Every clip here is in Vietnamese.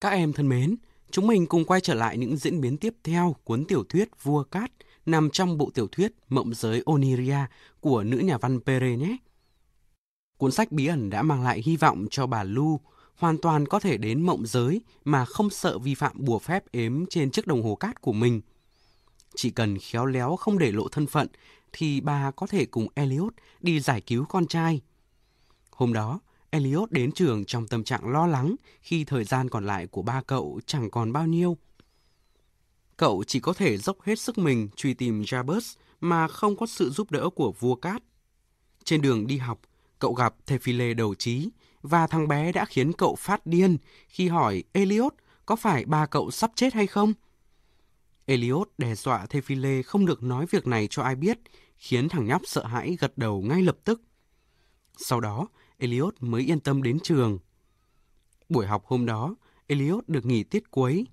Các em thân mến, chúng mình cùng quay trở lại những diễn biến tiếp theo cuốn tiểu thuyết Vua Cát nằm trong bộ tiểu thuyết Mộng giới Oniria của nữ nhà văn Pere nhé. Cuốn sách bí ẩn đã mang lại hy vọng cho bà Lu hoàn toàn có thể đến mộng giới mà không sợ vi phạm bùa phép ếm trên chiếc đồng hồ cát của mình. Chỉ cần khéo léo không để lộ thân phận thì bà có thể cùng Elliot đi giải cứu con trai. Hôm đó, Elliot đến trường trong tâm trạng lo lắng khi thời gian còn lại của ba cậu chẳng còn bao nhiêu. Cậu chỉ có thể dốc hết sức mình truy tìm Jabez mà không có sự giúp đỡ của vua cát. Trên đường đi học, cậu gặp Thephile đầu trí và thằng bé đã khiến cậu phát điên khi hỏi Elliot có phải ba cậu sắp chết hay không? Elliot đe dọa Thephile không được nói việc này cho ai biết, khiến thằng nhóc sợ hãi gật đầu ngay lập tức. Sau đó, Elliot mới yên tâm đến trường. Buổi học hôm đó, Elliot được nghỉ tiết cuối.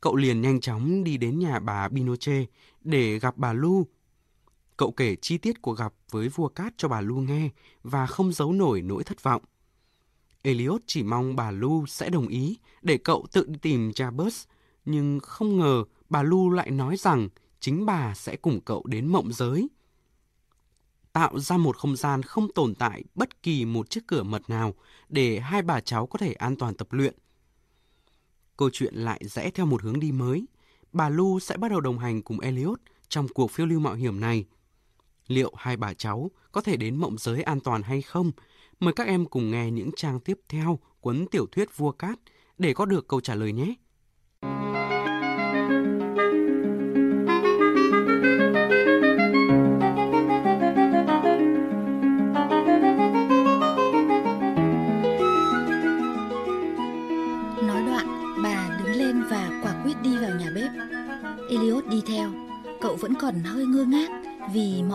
Cậu liền nhanh chóng đi đến nhà bà Binoche để gặp bà Lu. Cậu kể chi tiết cuộc gặp với vua cát cho bà Lu nghe và không giấu nổi nỗi thất vọng. Elliot chỉ mong bà Lu sẽ đồng ý để cậu tự đi tìm Bus, nhưng không ngờ bà Lu lại nói rằng chính bà sẽ cùng cậu đến mộng giới tạo ra một không gian không tồn tại bất kỳ một chiếc cửa mật nào để hai bà cháu có thể an toàn tập luyện. Câu chuyện lại rẽ theo một hướng đi mới. Bà Lu sẽ bắt đầu đồng hành cùng Elliot trong cuộc phiêu lưu mạo hiểm này. Liệu hai bà cháu có thể đến mộng giới an toàn hay không? Mời các em cùng nghe những trang tiếp theo cuốn tiểu thuyết Vua Cát để có được câu trả lời nhé.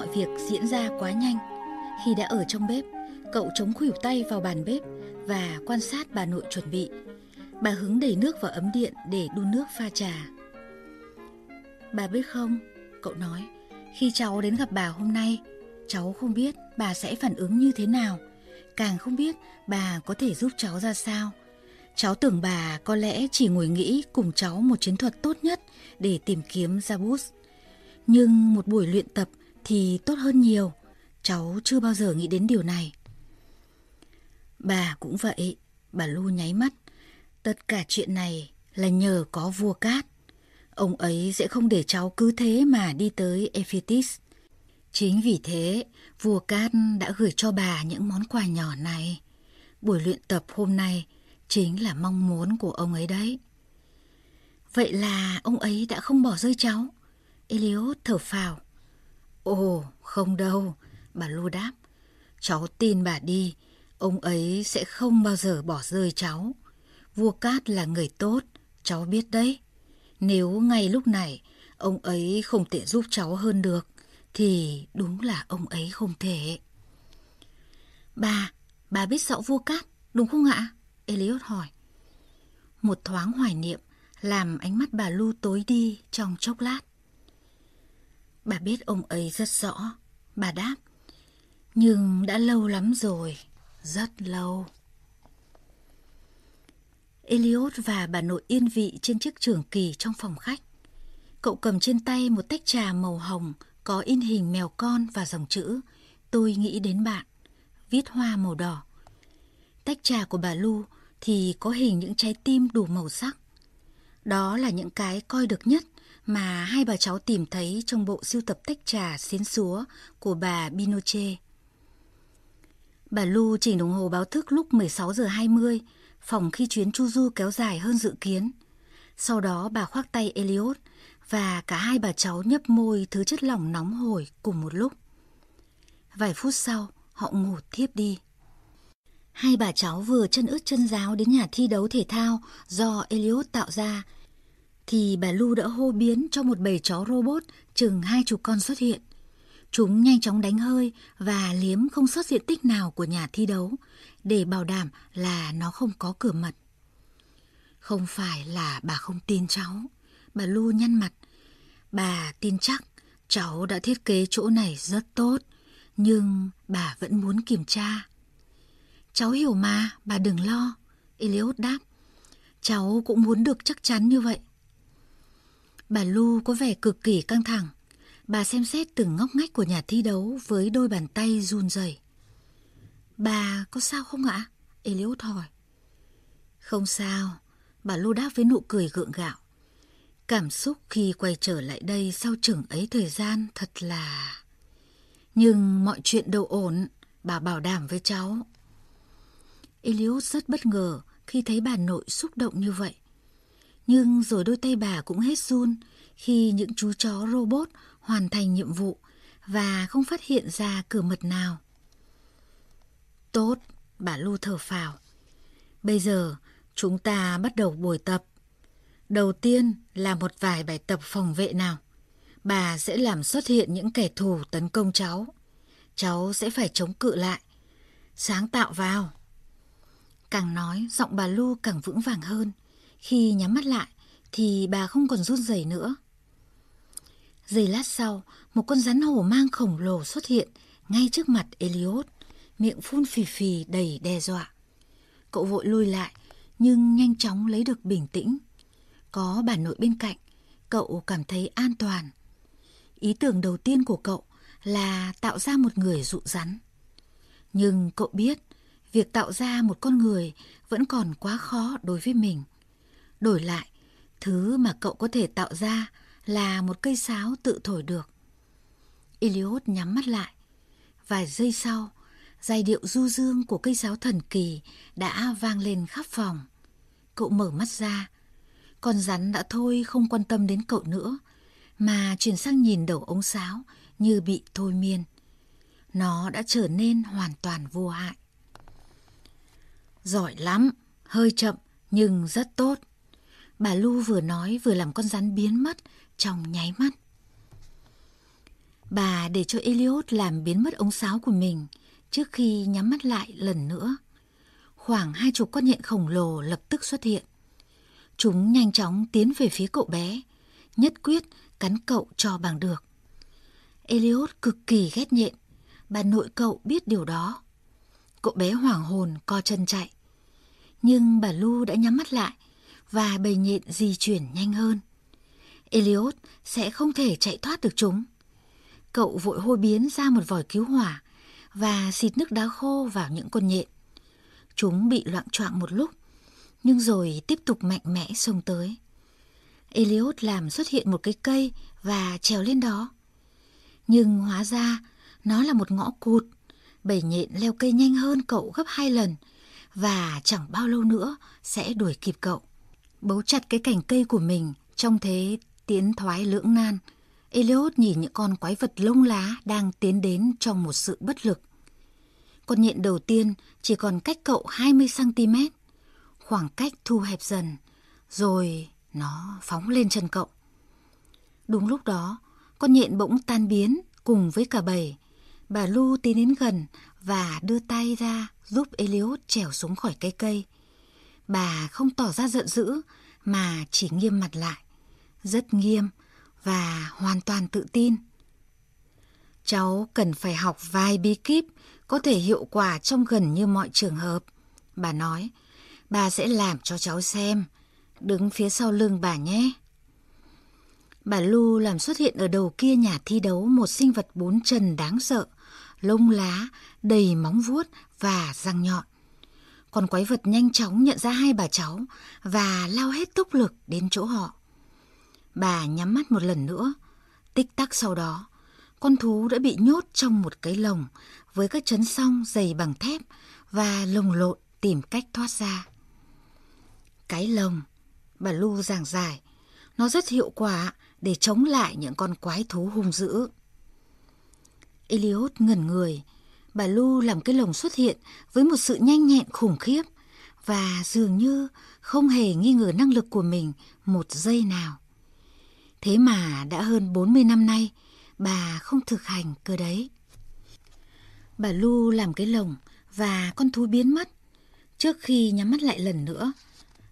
Mọi việc diễn ra quá nhanh. Khi đã ở trong bếp, cậu chống khuỷu tay vào bàn bếp và quan sát bà nội chuẩn bị. Bà hứng đầy nước vào ấm điện để đun nước pha trà. Bà biết không, cậu nói, khi cháu đến gặp bà hôm nay, cháu không biết bà sẽ phản ứng như thế nào, càng không biết bà có thể giúp cháu ra sao. Cháu tưởng bà có lẽ chỉ ngồi nghĩ cùng cháu một chiến thuật tốt nhất để tìm kiếm Jabus. Nhưng một buổi luyện tập thì tốt hơn nhiều. Cháu chưa bao giờ nghĩ đến điều này. Bà cũng vậy, bà Lu nháy mắt. Tất cả chuyện này là nhờ có vua cát. Ông ấy sẽ không để cháu cứ thế mà đi tới Ephetis. Chính vì thế, vua cát đã gửi cho bà những món quà nhỏ này. Buổi luyện tập hôm nay chính là mong muốn của ông ấy đấy. Vậy là ông ấy đã không bỏ rơi cháu. Eliot thở phào. Ồ, không đâu, bà Lu đáp. Cháu tin bà đi, ông ấy sẽ không bao giờ bỏ rơi cháu. Vua Cát là người tốt, cháu biết đấy. Nếu ngay lúc này ông ấy không thể giúp cháu hơn được, thì đúng là ông ấy không thể. Bà, bà biết rõ vua Cát, đúng không ạ? Eliot hỏi. Một thoáng hoài niệm làm ánh mắt bà Lu tối đi trong chốc lát. Bà biết ông ấy rất rõ, bà đáp. Nhưng đã lâu lắm rồi, rất lâu. Eliot và bà nội yên vị trên chiếc trường kỳ trong phòng khách. Cậu cầm trên tay một tách trà màu hồng có in hình mèo con và dòng chữ Tôi nghĩ đến bạn, viết hoa màu đỏ. Tách trà của bà Lu thì có hình những trái tim đủ màu sắc. Đó là những cái coi được nhất mà hai bà cháu tìm thấy trong bộ sưu tập tách trà xiến xúa của bà Binoche. Bà Lu chỉnh đồng hồ báo thức lúc 16 giờ 20, phòng khi chuyến chu du kéo dài hơn dự kiến. Sau đó bà khoác tay Elliot và cả hai bà cháu nhấp môi thứ chất lỏng nóng hổi cùng một lúc. Vài phút sau, họ ngủ thiếp đi. Hai bà cháu vừa chân ướt chân giáo đến nhà thi đấu thể thao do Elliot tạo ra, thì bà Lu đã hô biến cho một bầy chó robot chừng hai chục con xuất hiện. Chúng nhanh chóng đánh hơi và liếm không sót diện tích nào của nhà thi đấu để bảo đảm là nó không có cửa mật. Không phải là bà không tin cháu, bà Lu nhăn mặt. Bà tin chắc cháu đã thiết kế chỗ này rất tốt, nhưng bà vẫn muốn kiểm tra. Cháu hiểu mà, bà đừng lo. Eliot đáp. Cháu cũng muốn được chắc chắn như vậy. Bà Lu có vẻ cực kỳ căng thẳng. Bà xem xét từng ngóc ngách của nhà thi đấu với đôi bàn tay run rẩy. Bà có sao không ạ? Eliud hỏi. Không sao, bà Lu đáp với nụ cười gượng gạo. Cảm xúc khi quay trở lại đây sau chừng ấy thời gian thật là... Nhưng mọi chuyện đều ổn, bà bảo đảm với cháu. Eliud rất bất ngờ khi thấy bà nội xúc động như vậy. Nhưng rồi đôi tay bà cũng hết run khi những chú chó robot hoàn thành nhiệm vụ và không phát hiện ra cửa mật nào. Tốt, bà Lu thở phào. Bây giờ chúng ta bắt đầu buổi tập. Đầu tiên là một vài bài tập phòng vệ nào. Bà sẽ làm xuất hiện những kẻ thù tấn công cháu. Cháu sẽ phải chống cự lại. Sáng tạo vào. Càng nói, giọng bà Lu càng vững vàng hơn. Khi nhắm mắt lại, thì bà không còn run rẩy nữa. Giây lát sau, một con rắn hổ mang khổng lồ xuất hiện ngay trước mặt Elliot, miệng phun phì phì đầy đe dọa. Cậu vội lui lại, nhưng nhanh chóng lấy được bình tĩnh. Có bà nội bên cạnh, cậu cảm thấy an toàn. Ý tưởng đầu tiên của cậu là tạo ra một người dụ rắn. Nhưng cậu biết, việc tạo ra một con người vẫn còn quá khó đối với mình. Đổi lại, thứ mà cậu có thể tạo ra là một cây sáo tự thổi được. Iliot nhắm mắt lại. Vài giây sau, giai điệu du dương của cây sáo thần kỳ đã vang lên khắp phòng. Cậu mở mắt ra. Con rắn đã thôi không quan tâm đến cậu nữa, mà chuyển sang nhìn đầu ống sáo như bị thôi miên. Nó đã trở nên hoàn toàn vô hại. Giỏi lắm, hơi chậm nhưng rất tốt. Bà Lu vừa nói vừa làm con rắn biến mất trong nháy mắt. Bà để cho Eliot làm biến mất ống sáo của mình trước khi nhắm mắt lại lần nữa. Khoảng hai chục con nhện khổng lồ lập tức xuất hiện. Chúng nhanh chóng tiến về phía cậu bé, nhất quyết cắn cậu cho bằng được. Eliot cực kỳ ghét nhện, bà nội cậu biết điều đó. Cậu bé hoảng hồn co chân chạy. Nhưng bà Lu đã nhắm mắt lại và bầy nhện di chuyển nhanh hơn. Eliot sẽ không thể chạy thoát được chúng. Cậu vội hôi biến ra một vòi cứu hỏa và xịt nước đá khô vào những con nhện. Chúng bị loạn choạng một lúc, nhưng rồi tiếp tục mạnh mẽ xông tới. Eliot làm xuất hiện một cái cây và trèo lên đó. Nhưng hóa ra nó là một ngõ cụt. Bầy nhện leo cây nhanh hơn cậu gấp hai lần và chẳng bao lâu nữa sẽ đuổi kịp cậu. Bấu chặt cái cành cây của mình trong thế tiến thoái lưỡng nan. Eliot nhìn những con quái vật lông lá đang tiến đến trong một sự bất lực. Con nhện đầu tiên chỉ còn cách cậu 20cm. Khoảng cách thu hẹp dần, rồi nó phóng lên chân cậu. Đúng lúc đó, con nhện bỗng tan biến cùng với cả bầy. Bà Lu tiến đến gần và đưa tay ra giúp Eliot trèo xuống khỏi cây cây. Bà không tỏ ra giận dữ mà chỉ nghiêm mặt lại rất nghiêm và hoàn toàn tự tin. Cháu cần phải học vài bí kíp có thể hiệu quả trong gần như mọi trường hợp. Bà nói, bà sẽ làm cho cháu xem. Đứng phía sau lưng bà nhé. Bà Lu làm xuất hiện ở đầu kia nhà thi đấu một sinh vật bốn chân đáng sợ, lông lá, đầy móng vuốt và răng nhọn. Con quái vật nhanh chóng nhận ra hai bà cháu và lao hết tốc lực đến chỗ họ. Bà nhắm mắt một lần nữa. Tích tắc sau đó, con thú đã bị nhốt trong một cái lồng với các chấn song dày bằng thép và lồng lộn tìm cách thoát ra. Cái lồng, bà Lu giảng giải, nó rất hiệu quả để chống lại những con quái thú hung dữ. Eliot ngẩn người, bà Lu làm cái lồng xuất hiện với một sự nhanh nhẹn khủng khiếp và dường như không hề nghi ngờ năng lực của mình một giây nào. Thế mà đã hơn 40 năm nay, bà không thực hành cơ đấy. Bà Lu làm cái lồng và con thú biến mất. Trước khi nhắm mắt lại lần nữa,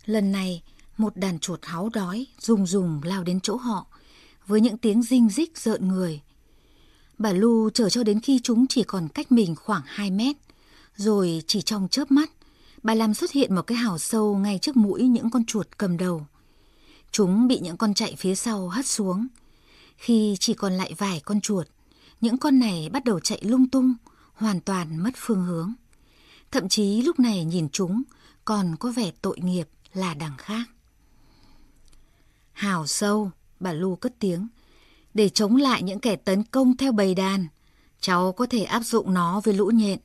lần này một đàn chuột háu đói rùng rùng lao đến chỗ họ với những tiếng rinh rích rợn người. Bà Lu chờ cho đến khi chúng chỉ còn cách mình khoảng 2 mét, rồi chỉ trong chớp mắt, bà làm xuất hiện một cái hào sâu ngay trước mũi những con chuột cầm đầu. Chúng bị những con chạy phía sau hất xuống. Khi chỉ còn lại vài con chuột, những con này bắt đầu chạy lung tung, hoàn toàn mất phương hướng. Thậm chí lúc này nhìn chúng còn có vẻ tội nghiệp là đằng khác. Hào sâu, bà Lu cất tiếng, để chống lại những kẻ tấn công theo bầy đàn, cháu có thể áp dụng nó với lũ nhện.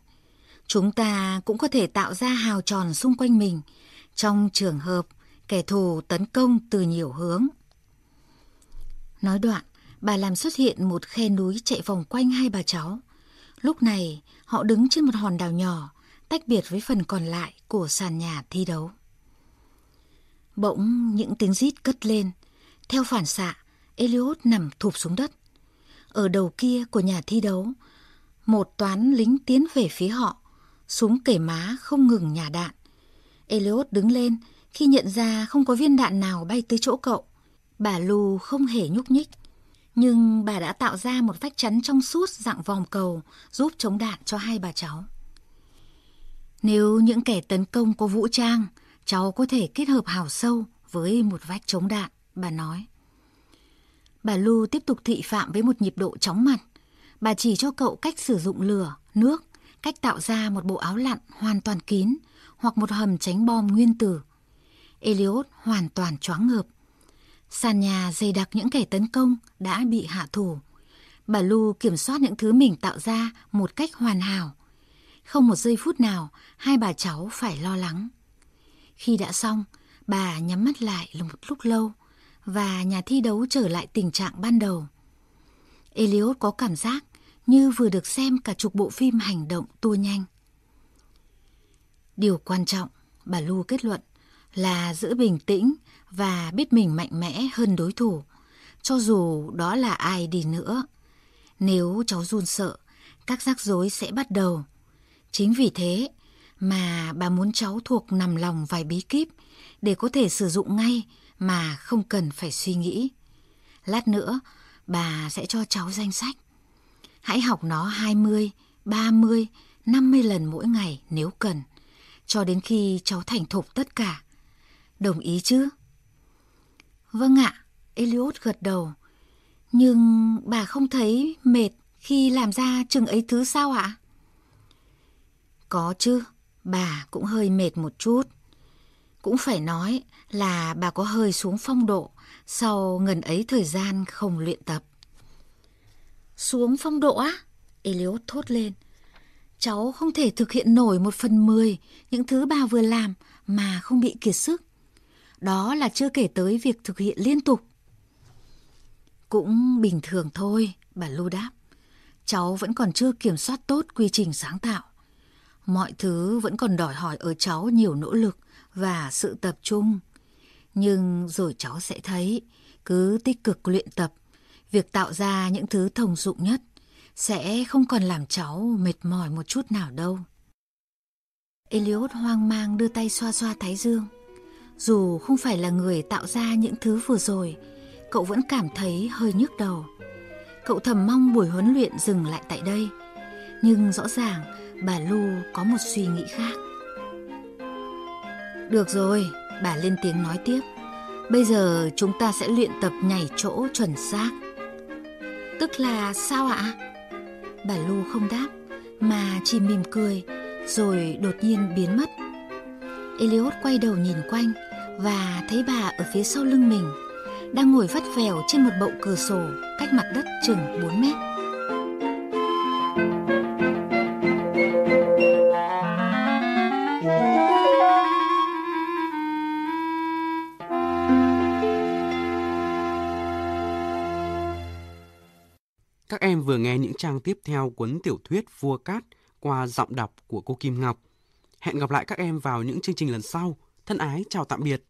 Chúng ta cũng có thể tạo ra hào tròn xung quanh mình trong trường hợp kẻ thù tấn công từ nhiều hướng. Nói đoạn, bà làm xuất hiện một khe núi chạy vòng quanh hai bà cháu. Lúc này, họ đứng trên một hòn đảo nhỏ, tách biệt với phần còn lại của sàn nhà thi đấu. Bỗng những tiếng rít cất lên. Theo phản xạ, Elliot nằm thụp xuống đất. Ở đầu kia của nhà thi đấu, một toán lính tiến về phía họ, súng kể má không ngừng nhả đạn. Elliot đứng lên khi nhận ra không có viên đạn nào bay tới chỗ cậu. Bà Lu không hề nhúc nhích, nhưng bà đã tạo ra một vách chắn trong suốt dạng vòng cầu giúp chống đạn cho hai bà cháu. Nếu những kẻ tấn công có vũ trang, cháu có thể kết hợp hào sâu với một vách chống đạn, bà nói. Bà Lu tiếp tục thị phạm với một nhịp độ chóng mặt. Bà chỉ cho cậu cách sử dụng lửa, nước, cách tạo ra một bộ áo lặn hoàn toàn kín hoặc một hầm tránh bom nguyên tử. Eliot hoàn toàn choáng ngợp. Sàn nhà dày đặc những kẻ tấn công đã bị hạ thủ. Bà Lu kiểm soát những thứ mình tạo ra một cách hoàn hảo. Không một giây phút nào hai bà cháu phải lo lắng. Khi đã xong, bà nhắm mắt lại một lúc lâu và nhà thi đấu trở lại tình trạng ban đầu. Elliot có cảm giác như vừa được xem cả chục bộ phim hành động tua nhanh. Điều quan trọng, bà Lu kết luận, là giữ bình tĩnh và biết mình mạnh mẽ hơn đối thủ, cho dù đó là ai đi nữa. Nếu cháu run sợ, các rắc rối sẽ bắt đầu. Chính vì thế mà bà muốn cháu thuộc nằm lòng vài bí kíp để có thể sử dụng ngay mà không cần phải suy nghĩ. Lát nữa, bà sẽ cho cháu danh sách. Hãy học nó 20, 30, 50 lần mỗi ngày nếu cần, cho đến khi cháu thành thục tất cả. Đồng ý chứ? Vâng ạ, Elliot gật đầu. Nhưng bà không thấy mệt khi làm ra chừng ấy thứ sao ạ? Có chứ, bà cũng hơi mệt một chút. Cũng phải nói là bà có hơi xuống phong độ sau ngần ấy thời gian không luyện tập. Xuống phong độ á? Elliot thốt lên. Cháu không thể thực hiện nổi một phần mười những thứ bà vừa làm mà không bị kiệt sức. Đó là chưa kể tới việc thực hiện liên tục. Cũng bình thường thôi, bà Lu đáp. Cháu vẫn còn chưa kiểm soát tốt quy trình sáng tạo. Mọi thứ vẫn còn đòi hỏi ở cháu nhiều nỗ lực và sự tập trung. Nhưng rồi cháu sẽ thấy, cứ tích cực luyện tập, việc tạo ra những thứ thông dụng nhất sẽ không còn làm cháu mệt mỏi một chút nào đâu. Eliot hoang mang đưa tay xoa xoa thái dương. Dù không phải là người tạo ra những thứ vừa rồi, cậu vẫn cảm thấy hơi nhức đầu. Cậu thầm mong buổi huấn luyện dừng lại tại đây. Nhưng rõ ràng bà Lu có một suy nghĩ khác. Được rồi, bà lên tiếng nói tiếp. Bây giờ chúng ta sẽ luyện tập nhảy chỗ chuẩn xác. Tức là sao ạ? Bà Lu không đáp, mà chỉ mỉm cười, rồi đột nhiên biến mất. Elliot quay đầu nhìn quanh và thấy bà ở phía sau lưng mình, đang ngồi vắt vẻo trên một bậu cửa sổ cách mặt đất chừng 4 mét. Các em vừa nghe những trang tiếp theo cuốn tiểu thuyết Vua Cát qua giọng đọc của cô Kim Ngọc. Hẹn gặp lại các em vào những chương trình lần sau. Thân ái, chào tạm biệt.